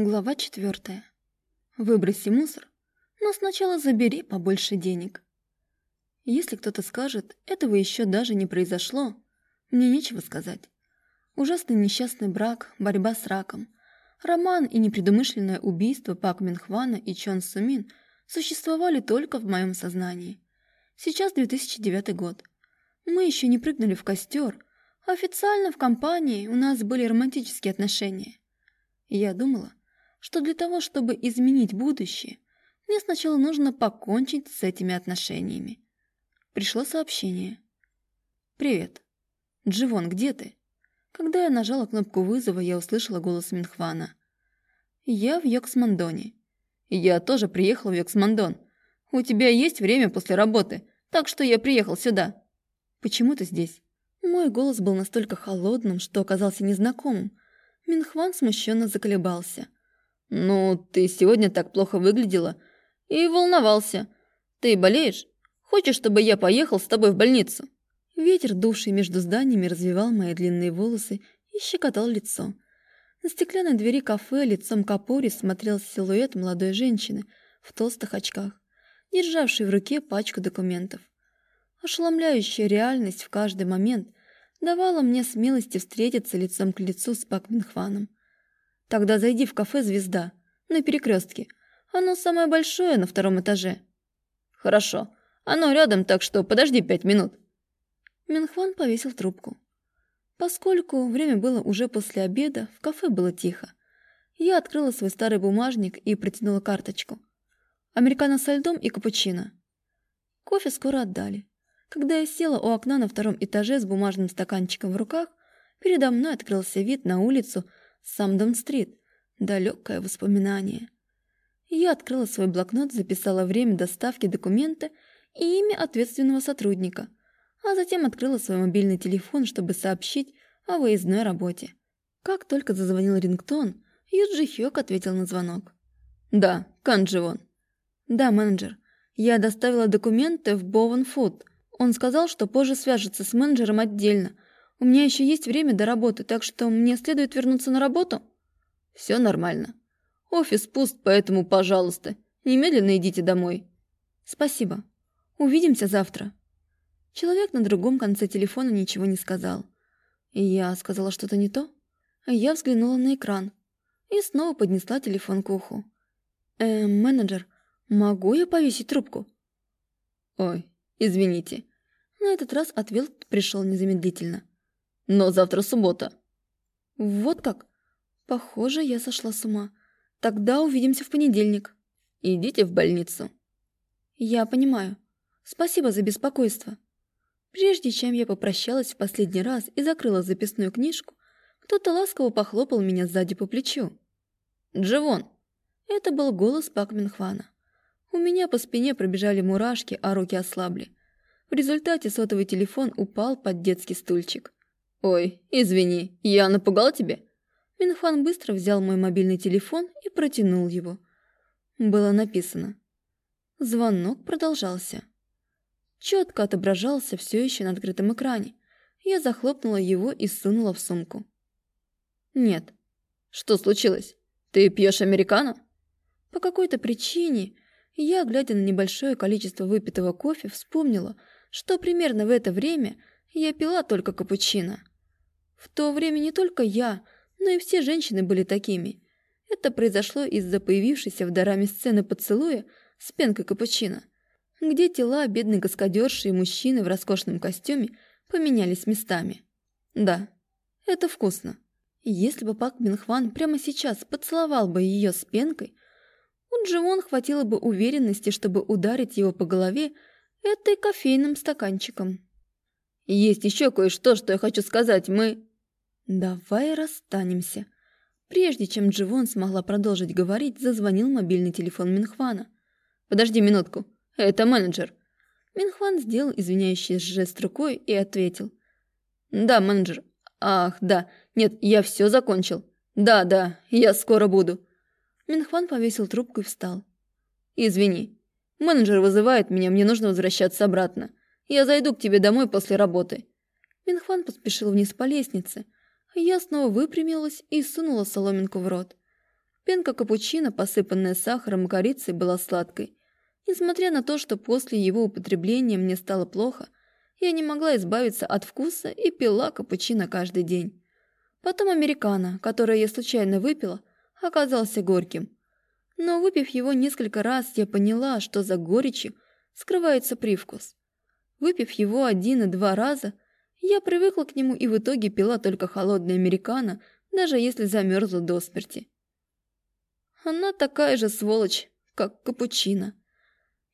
Глава четвертая. Выброси мусор, но сначала забери побольше денег. Если кто-то скажет, этого еще даже не произошло, мне нечего сказать. Ужасный несчастный брак, борьба с раком, роман и непредумышленное убийство Пак Минхвана и Чон Сумин существовали только в моем сознании. Сейчас 2009 год. Мы еще не прыгнули в костер, официально в компании у нас были романтические отношения. Я думала, что для того, чтобы изменить будущее, мне сначала нужно покончить с этими отношениями. Пришло сообщение. «Привет. Дживон, где ты?» Когда я нажала кнопку вызова, я услышала голос Минхвана. «Я в Йоксмандоне». «Я тоже приехал в Йоксмандон. У тебя есть время после работы, так что я приехал сюда». «Почему ты здесь?» Мой голос был настолько холодным, что оказался незнакомым. Минхван смущенно заколебался. «Ну, ты сегодня так плохо выглядела и волновался. Ты болеешь? Хочешь, чтобы я поехал с тобой в больницу?» Ветер, дувший между зданиями, развивал мои длинные волосы и щекотал лицо. На стеклянной двери кафе лицом к опоре смотрел силуэт молодой женщины в толстых очках, державшей в руке пачку документов. Ошеломляющая реальность в каждый момент давала мне смелости встретиться лицом к лицу с Пак Минхваном. Тогда зайди в кафе «Звезда» на перекрестке. Оно самое большое на втором этаже. Хорошо. Оно рядом, так что подожди пять минут. Минхван повесил трубку. Поскольку время было уже после обеда, в кафе было тихо. Я открыла свой старый бумажник и протянула карточку. Американо со льдом и капучино. Кофе скоро отдали. Когда я села у окна на втором этаже с бумажным стаканчиком в руках, передо мной открылся вид на улицу Самдон-стрит. Далекое воспоминание. Я открыла свой блокнот, записала время доставки документа и имя ответственного сотрудника, а затем открыла свой мобильный телефон, чтобы сообщить о выездной работе. Как только зазвонил рингтон, Юджи Хёк ответил на звонок. «Да, Кандживон». «Да, менеджер. Я доставила документы в Бован Фуд. Он сказал, что позже свяжется с менеджером отдельно, у меня еще есть время до работы, так что мне следует вернуться на работу?» «Все нормально. Офис пуст, поэтому, пожалуйста, немедленно идите домой». «Спасибо. Увидимся завтра». Человек на другом конце телефона ничего не сказал. И я сказала что-то не то. Я взглянула на экран и снова поднесла телефон к уху. «Э, менеджер, могу я повесить трубку?» «Ой, извините». На этот раз ответ пришел незамедлительно. Но завтра суббота. Вот как? Похоже, я сошла с ума. Тогда увидимся в понедельник. Идите в больницу. Я понимаю. Спасибо за беспокойство. Прежде чем я попрощалась в последний раз и закрыла записную книжку, кто-то ласково похлопал меня сзади по плечу. «Дживон!» Это был голос Пак Минхвана. У меня по спине пробежали мурашки, а руки ослабли. В результате сотовый телефон упал под детский стульчик. «Ой, извини, я напугал тебя?» Минхан быстро взял мой мобильный телефон и протянул его. Было написано. Звонок продолжался. Четко отображался все еще на открытом экране. Я захлопнула его и сунула в сумку. «Нет». «Что случилось? Ты пьешь американо?» По какой-то причине я, глядя на небольшое количество выпитого кофе, вспомнила, что примерно в это время я пила только капучино. В то время не только я, но и все женщины были такими. Это произошло из-за появившейся в дораме сцены поцелуя с пенкой капучино, где тела бедной каскадерши и мужчины в роскошном костюме поменялись местами. Да, это вкусно. Если бы Пак Минхван прямо сейчас поцеловал бы ее с пенкой, у Дживон хватило бы уверенности, чтобы ударить его по голове этой кофейным стаканчиком. «Есть еще кое-что, что я хочу сказать. Мы...» «Давай расстанемся». Прежде чем Дживон смогла продолжить говорить, зазвонил мобильный телефон Минхвана. «Подожди минутку. Это менеджер». Минхван сделал извиняющий жест рукой и ответил. «Да, менеджер. Ах, да. Нет, я все закончил. Да, да, я скоро буду». Минхван повесил трубку и встал. «Извини. Менеджер вызывает меня, мне нужно возвращаться обратно. Я зайду к тебе домой после работы». Минхван поспешил вниз по лестнице, я снова выпрямилась и сунула соломинку в рот. Пенка капучино, посыпанная сахаром и корицей, была сладкой. Несмотря на то, что после его употребления мне стало плохо, я не могла избавиться от вкуса и пила капучино каждый день. Потом американо, которое я случайно выпила, оказался горьким. Но выпив его несколько раз, я поняла, что за горечью скрывается привкус. Выпив его один и два раза, я привыкла к нему и в итоге пила только холодный американо, даже если замерзла до смерти. Она такая же сволочь, как капучино.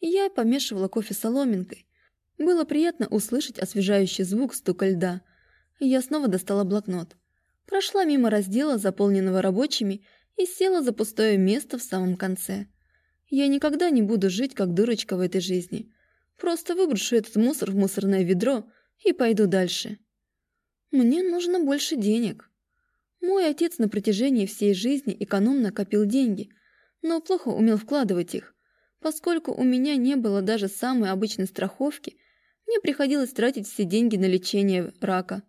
Я помешивала кофе соломинкой. Было приятно услышать освежающий звук стука льда. Я снова достала блокнот. Прошла мимо раздела, заполненного рабочими, и села за пустое место в самом конце. Я никогда не буду жить как дурочка в этой жизни. Просто выброшу этот мусор в мусорное ведро и пойду дальше. Мне нужно больше денег. Мой отец на протяжении всей жизни экономно копил деньги, но плохо умел вкладывать их. Поскольку у меня не было даже самой обычной страховки, мне приходилось тратить все деньги на лечение рака.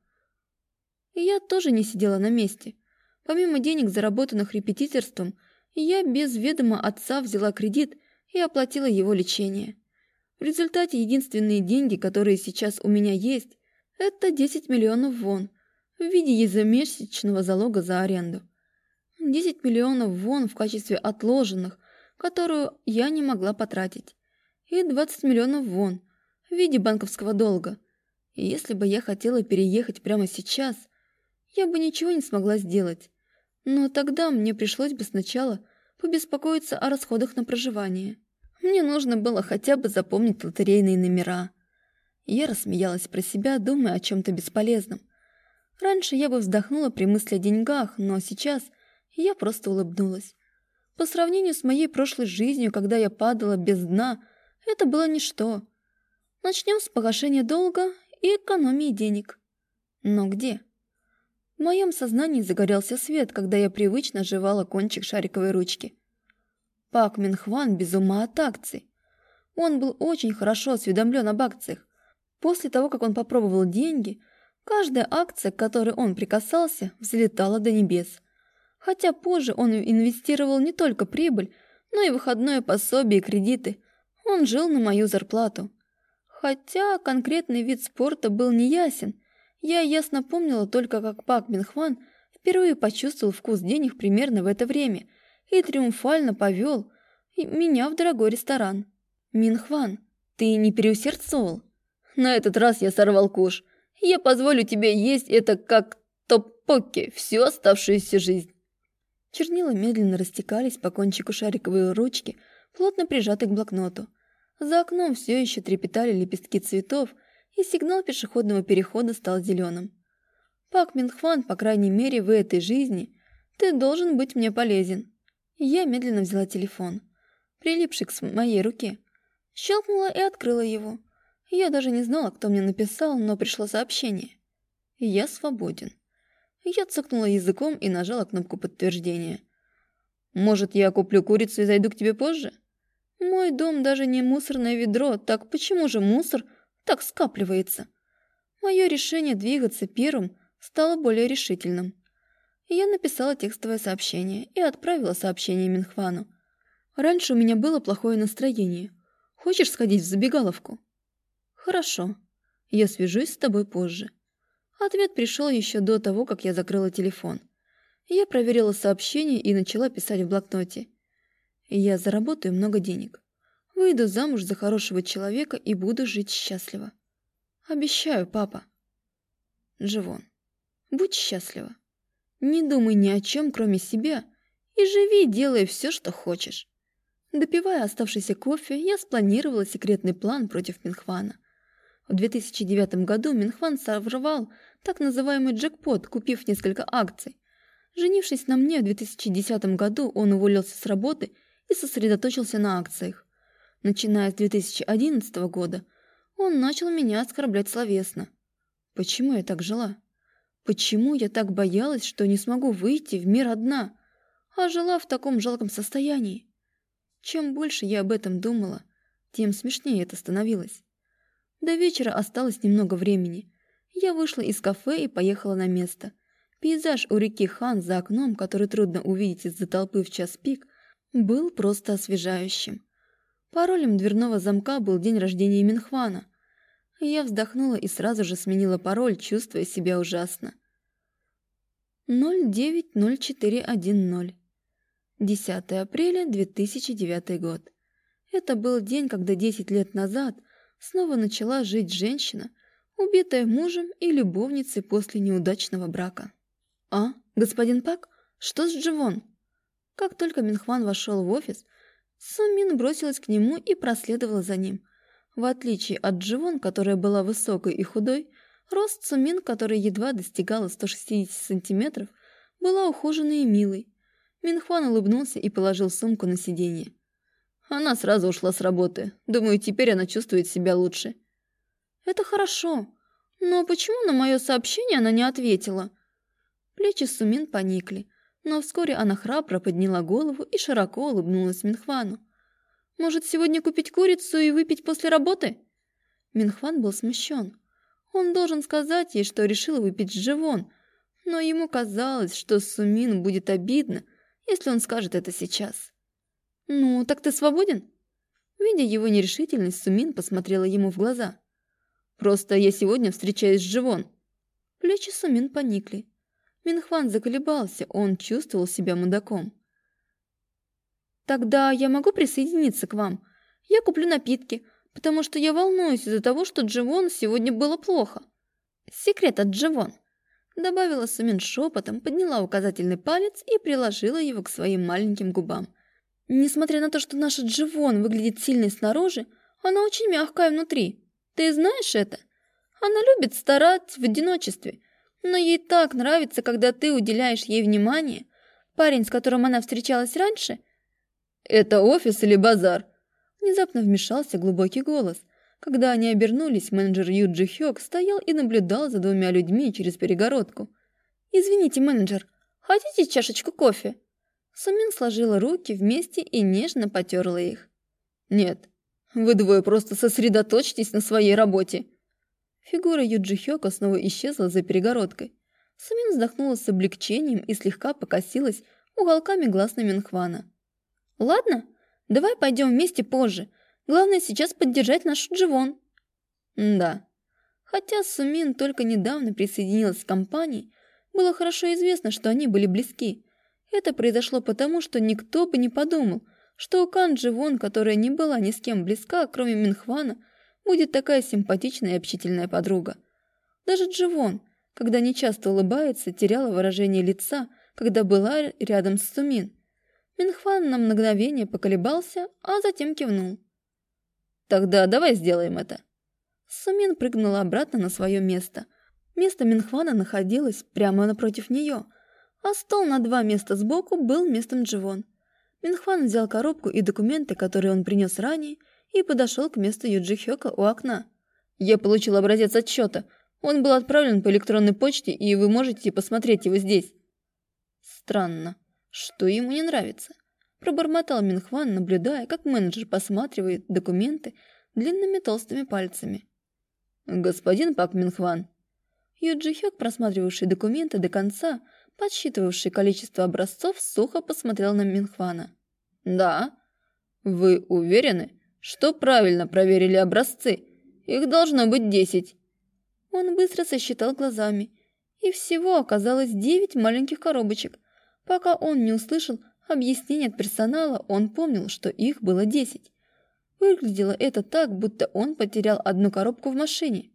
И я тоже не сидела на месте. Помимо денег, заработанных репетиторством, я без ведома отца взяла кредит и оплатила его лечение. В результате единственные деньги, которые сейчас у меня есть, это 10 миллионов вон – в виде ежемесячного залога за аренду. 10 миллионов вон в качестве отложенных, которую я не могла потратить, и 20 миллионов вон в виде банковского долга. И если бы я хотела переехать прямо сейчас, я бы ничего не смогла сделать. Но тогда мне пришлось бы сначала побеспокоиться о расходах на проживание. Мне нужно было хотя бы запомнить лотерейные номера. Я рассмеялась про себя, думая о чем-то бесполезном – Раньше я бы вздохнула при мысли о деньгах, но сейчас я просто улыбнулась. По сравнению с моей прошлой жизнью, когда я падала без дна, это было ничто. Начнем с погашения долга и экономии денег. Но где? В моем сознании загорелся свет, когда я привычно жевала кончик шариковой ручки. Пак Минхван без ума от акций. Он был очень хорошо осведомлен об акциях. После того, как он попробовал деньги – Каждая акция, к которой он прикасался, взлетала до небес. Хотя позже он инвестировал не только прибыль, но и выходное пособие и кредиты. Он жил на мою зарплату. Хотя конкретный вид спорта был неясен, я ясно помнила только, как Пак Минхван впервые почувствовал вкус денег примерно в это время и триумфально повел меня в дорогой ресторан. «Минхван, ты не переусердцовал?» «На этот раз я сорвал куш», я позволю тебе есть это как топоки всю оставшуюся жизнь. Чернила медленно растекались по кончику шариковой ручки, плотно прижатой к блокноту. За окном все еще трепетали лепестки цветов, и сигнал пешеходного перехода стал зеленым. Пак Минхван, по крайней мере, в этой жизни, ты должен быть мне полезен. Я медленно взяла телефон, прилипший к моей руке, щелкнула и открыла его. Я даже не знала, кто мне написал, но пришло сообщение. «Я свободен». Я цокнула языком и нажала кнопку подтверждения. «Может, я куплю курицу и зайду к тебе позже?» «Мой дом даже не мусорное ведро, так почему же мусор так скапливается?» Мое решение двигаться первым стало более решительным. Я написала текстовое сообщение и отправила сообщение Минхвану. «Раньше у меня было плохое настроение. Хочешь сходить в забегаловку?» «Хорошо. Я свяжусь с тобой позже». Ответ пришел еще до того, как я закрыла телефон. Я проверила сообщение и начала писать в блокноте. «Я заработаю много денег. Выйду замуж за хорошего человека и буду жить счастливо. Обещаю, папа». Живон, будь счастлива. Не думай ни о чем, кроме себя, и живи, делая все, что хочешь. Допивая оставшийся кофе, я спланировала секретный план против Минхвана. В 2009 году Минхван сорвал так называемый джекпот, купив несколько акций. Женившись на мне в 2010 году, он уволился с работы и сосредоточился на акциях. Начиная с 2011 года, он начал меня оскорблять словесно. Почему я так жила? Почему я так боялась, что не смогу выйти в мир одна, а жила в таком жалком состоянии? Чем больше я об этом думала, тем смешнее это становилось. До вечера осталось немного времени. Я вышла из кафе и поехала на место. Пейзаж у реки Хан за окном, который трудно увидеть из-за толпы в час пик, был просто освежающим. Паролем дверного замка был день рождения Минхвана. Я вздохнула и сразу же сменила пароль, чувствуя себя ужасно. 090410. 10 апреля 2009 год. Это был день, когда 10 лет назад снова начала жить женщина, убитая мужем и любовницей после неудачного брака. «А, господин Пак, что с Дживон?» Как только Минхван вошел в офис, Сумин бросилась к нему и проследовала за ним. В отличие от Дживон, которая была высокой и худой, рост Сумин, который едва достигала 160 сантиметров, была ухоженной и милой. Минхван улыбнулся и положил сумку на сиденье. Она сразу ушла с работы. Думаю, теперь она чувствует себя лучше. Это хорошо. Но почему на мое сообщение она не ответила? Плечи Сумин поникли, но вскоре она храбро подняла голову и широко улыбнулась Минхвану. «Может, сегодня купить курицу и выпить после работы?» Минхван был смущен. Он должен сказать ей, что решил выпить Живон, но ему казалось, что Сумин будет обидно, если он скажет это сейчас. «Ну, так ты свободен?» Видя его нерешительность, Сумин посмотрела ему в глаза. «Просто я сегодня встречаюсь с Живон». Плечи Сумин поникли. Минхван заколебался, он чувствовал себя мудаком. «Тогда я могу присоединиться к вам. Я куплю напитки, потому что я волнуюсь из-за того, что Дживон сегодня было плохо». «Секрет от Дживон», — добавила Сумин шепотом, подняла указательный палец и приложила его к своим маленьким губам. Несмотря на то, что наша Дживон выглядит сильной снаружи, она очень мягкая внутри. Ты знаешь это? Она любит стараться в одиночестве, но ей так нравится, когда ты уделяешь ей внимание. Парень, с которым она встречалась раньше... «Это офис или базар?» Внезапно вмешался глубокий голос. Когда они обернулись, менеджер Юджи Хёк стоял и наблюдал за двумя людьми через перегородку. «Извините, менеджер, хотите чашечку кофе?» Сумин сложила руки вместе и нежно потерла их. «Нет, вы двое просто сосредоточьтесь на своей работе». Фигура Юджи Хёка снова исчезла за перегородкой. Сумин вздохнула с облегчением и слегка покосилась уголками глаз на Минхвана. «Ладно, давай пойдем вместе позже. Главное сейчас поддержать нашу Дживон». «Да». Хотя Сумин только недавно присоединилась к компании, было хорошо известно, что они были близки – это произошло потому, что никто бы не подумал, что у Кан Дживон, которая не была ни с кем близка, кроме Минхвана, будет такая симпатичная и общительная подруга. Даже Дживон, когда нечасто улыбается, теряла выражение лица, когда была рядом с Сумин. Минхван на мгновение поколебался, а затем кивнул. «Тогда давай сделаем это». Сумин прыгнула обратно на свое место. Место Минхвана находилось прямо напротив нее – а стол на два места сбоку был местом Дживон. Минхван взял коробку и документы, которые он принес ранее, и подошел к месту Юджи Хёка у окна. «Я получил образец отчета. Он был отправлен по электронной почте, и вы можете посмотреть его здесь». Странно. Что ему не нравится? Пробормотал Минхван, наблюдая, как менеджер посматривает документы длинными толстыми пальцами. «Господин Пак Минхван». Юджи Хёк, просматривавший документы до конца, подсчитывавший количество образцов, сухо посмотрел на Минхвана. «Да? Вы уверены, что правильно проверили образцы? Их должно быть десять». Он быстро сосчитал глазами, и всего оказалось девять маленьких коробочек. Пока он не услышал объяснения от персонала, он помнил, что их было десять. Выглядело это так, будто он потерял одну коробку в машине.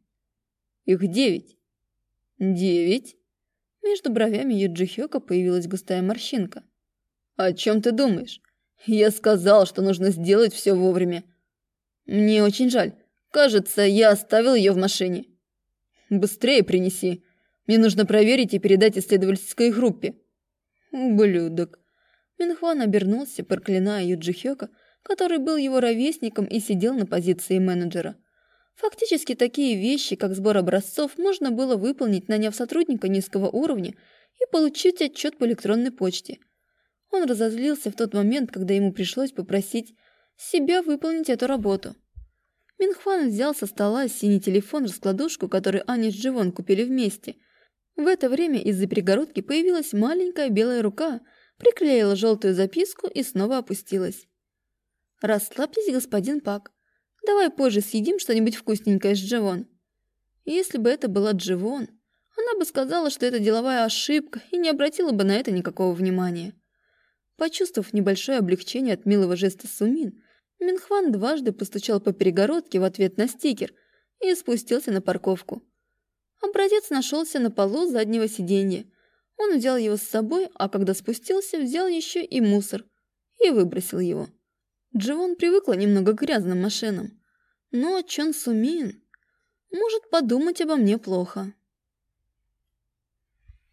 Их девять. Девять? Между бровями Юджи Хёка появилась густая морщинка. «О чем ты думаешь? Я сказал, что нужно сделать все вовремя. Мне очень жаль. Кажется, я оставил ее в машине. Быстрее принеси. Мне нужно проверить и передать исследовательской группе». «Ублюдок». Минхван обернулся, проклиная Юджи Хёка, который был его ровесником и сидел на позиции менеджера. Фактически такие вещи, как сбор образцов, можно было выполнить, наняв сотрудника низкого уровня и получить отчет по электронной почте. Он разозлился в тот момент, когда ему пришлось попросить себя выполнить эту работу. Минхван взял со стола синий телефон-раскладушку, который Аня с Дживон купили вместе. В это время из-за перегородки появилась маленькая белая рука, приклеила желтую записку и снова опустилась. «Расслабьтесь, господин Пак. Давай позже съедим что-нибудь вкусненькое с Дживон». Если бы это была Дживон, она бы сказала, что это деловая ошибка и не обратила бы на это никакого внимания. Почувствовав небольшое облегчение от милого жеста Сумин, Минхван дважды постучал по перегородке в ответ на стикер и спустился на парковку. Образец нашелся на полу заднего сиденья. Он взял его с собой, а когда спустился, взял еще и мусор и выбросил его. Дживон привыкла немного к грязным машинам, но Чон Сумин может подумать обо мне плохо.